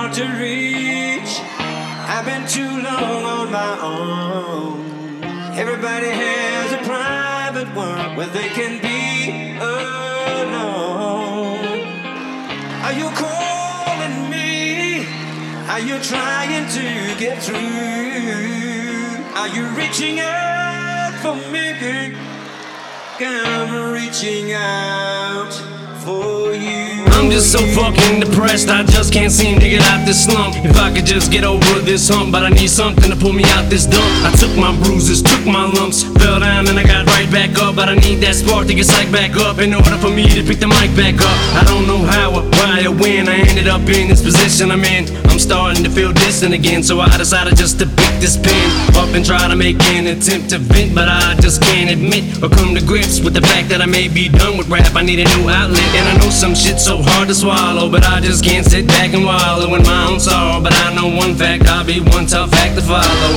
hard to reach. I've been too long on my own. Everybody has a private one where they can be alone. Are you calling me? Are you trying to get through? Are you reaching out for me? I'm reaching out for you. I'm just so fucking depressed, I just can't seem to get out this slump. If I could just get over this hump, but I need something to pull me out this dump. I took my bruises, took my lumps, fell down and I got back up. But I need that spark to get psyched back up in order for me to pick the mic back up. I don't know how or why or when I ended up in this position I'm in. I'm starting to feel distant again, so I decided just to pick this pen up and try to make an attempt to vent, but I just can't admit or come to grips with the fact that I may be done with rap. I need a new outlet, and I know some shit's so hard to swallow, but I just can't sit back and wallow in my own sorrow. But I know one fact, I'll be one tough act to follow.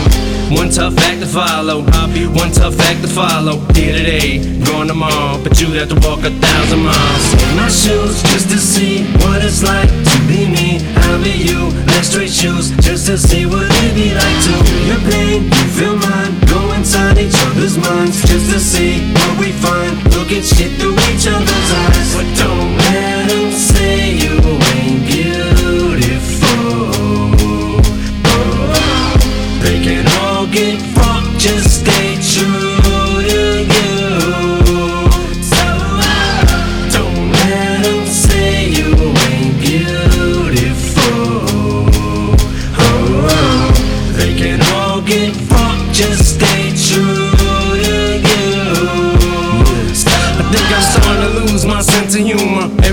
One tough act to follow. I'll be one tough act to follow. Here today, gone tomorrow, but you'd have to walk a thousand miles. In my shoes, just to see what it's like to be me. I'll be you. Left straight shoes, just to see what it'd be like to your pain. You feel mine. Go inside each other's minds, just to see what we find. Look at shit through get fucked, just stay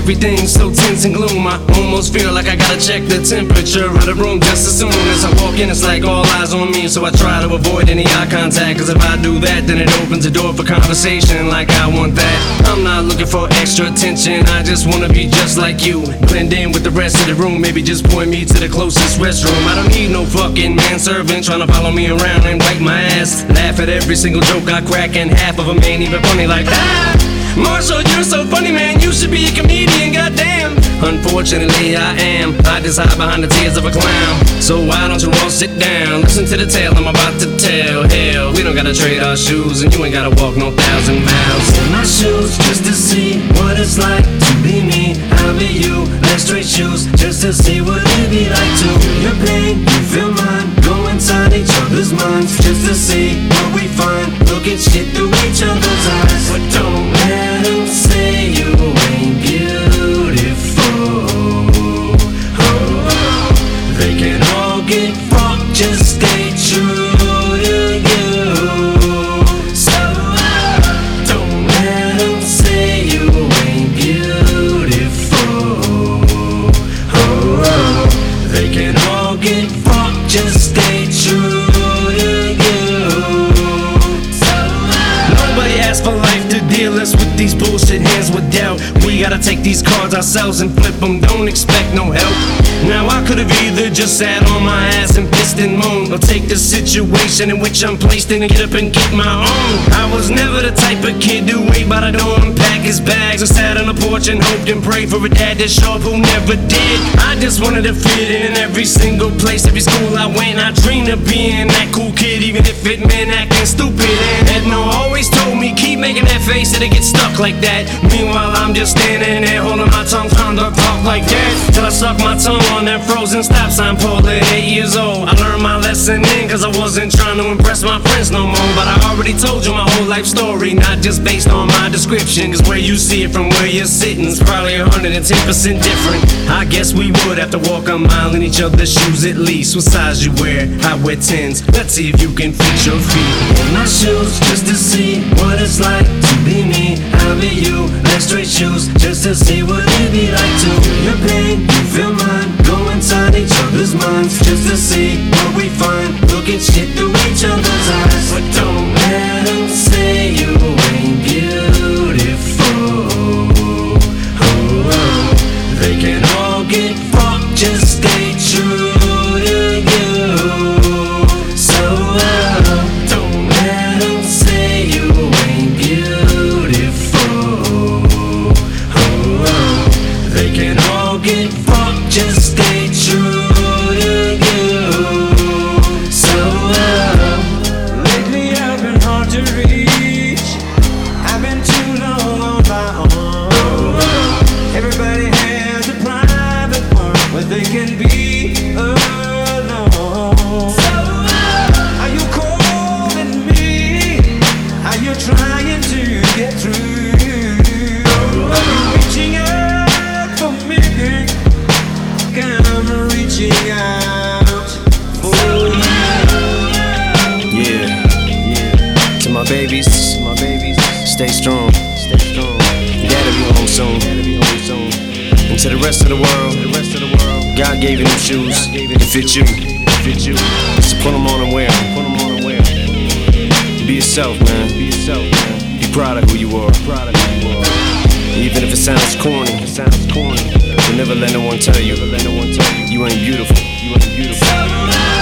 humor. Everything's so tense and gloom. I almost feel like I gotta check the temperature of the room just as soon as I walk in. It's like all eyes on me, so I try to avoid any eye contact. Cause if I do that, then it opens the door for conversation like I want that. I'm not looking for extra attention, I just wanna be just like you. Blend in with the rest of the room, maybe just point me to the closest restroom. I don't need no fucking manservant trying to follow me around and wipe my ass. Laugh at every single joke I crack, and half of them ain't even funny like that. Marshall, you're so funny, man. You should be a comedian, goddamn. Unfortunately, I am. I just hide behind the tears of a clown. So why don't you all sit down? Listen to the tale I'm about to tell. Hell, we don't gotta trade our shoes, and you ain't gotta walk no thousand miles. In my shoes, just to see what it's like to be me. I'll be you. Left straight shoes, just to see what it'd be like to your pain. You feel mine. Go inside each other's minds, just to see fucked, ourselves and flip them, don't expect no help. Now I could've either just sat on my ass and pissed and moaned, or take the situation in which I'm placed in and get up and get my own. I was never the type of kid to wait by the door and pack his bags, or sat on the porch and hoped and prayed for a dad to show up who never did. I just wanted to fit in every single place, every school I went. I dreamed of being that cool kid, even if it meant acting stupid. And Edna always told me, keep making that face, it'll get stuck like that. Meanwhile, I'm just standing there holding my tongue, trying to talk like that. Till I suck my tongue on that frozen stop sign pole eight years old. I learned my lesson then, cause I wasn't trying to impress my friends no more. But I already told you my whole life story, not just based on my description. Cause where you see it from where you're sitting is probably 110% different. I guess we would have to walk a mile in each other's shoes at least. What size you wear? I wear 10s. Let's see if you can fit your feet in my shoes just to see what it's like to be me. I'll be you. Left straight shoes just to see what it'd be like to feel your pain. You feel mine. Go inside each other's minds just to see to the rest of the world, God gave you them shoes to fit you. So put them on and wear 'em, put 'em on and wear 'em. Be yourself, man. Be yourself, man. Be proud of who you are. Even if it sounds corny. But never let no one tell you, let no one tell you, you ain't beautiful. You ain't beautiful.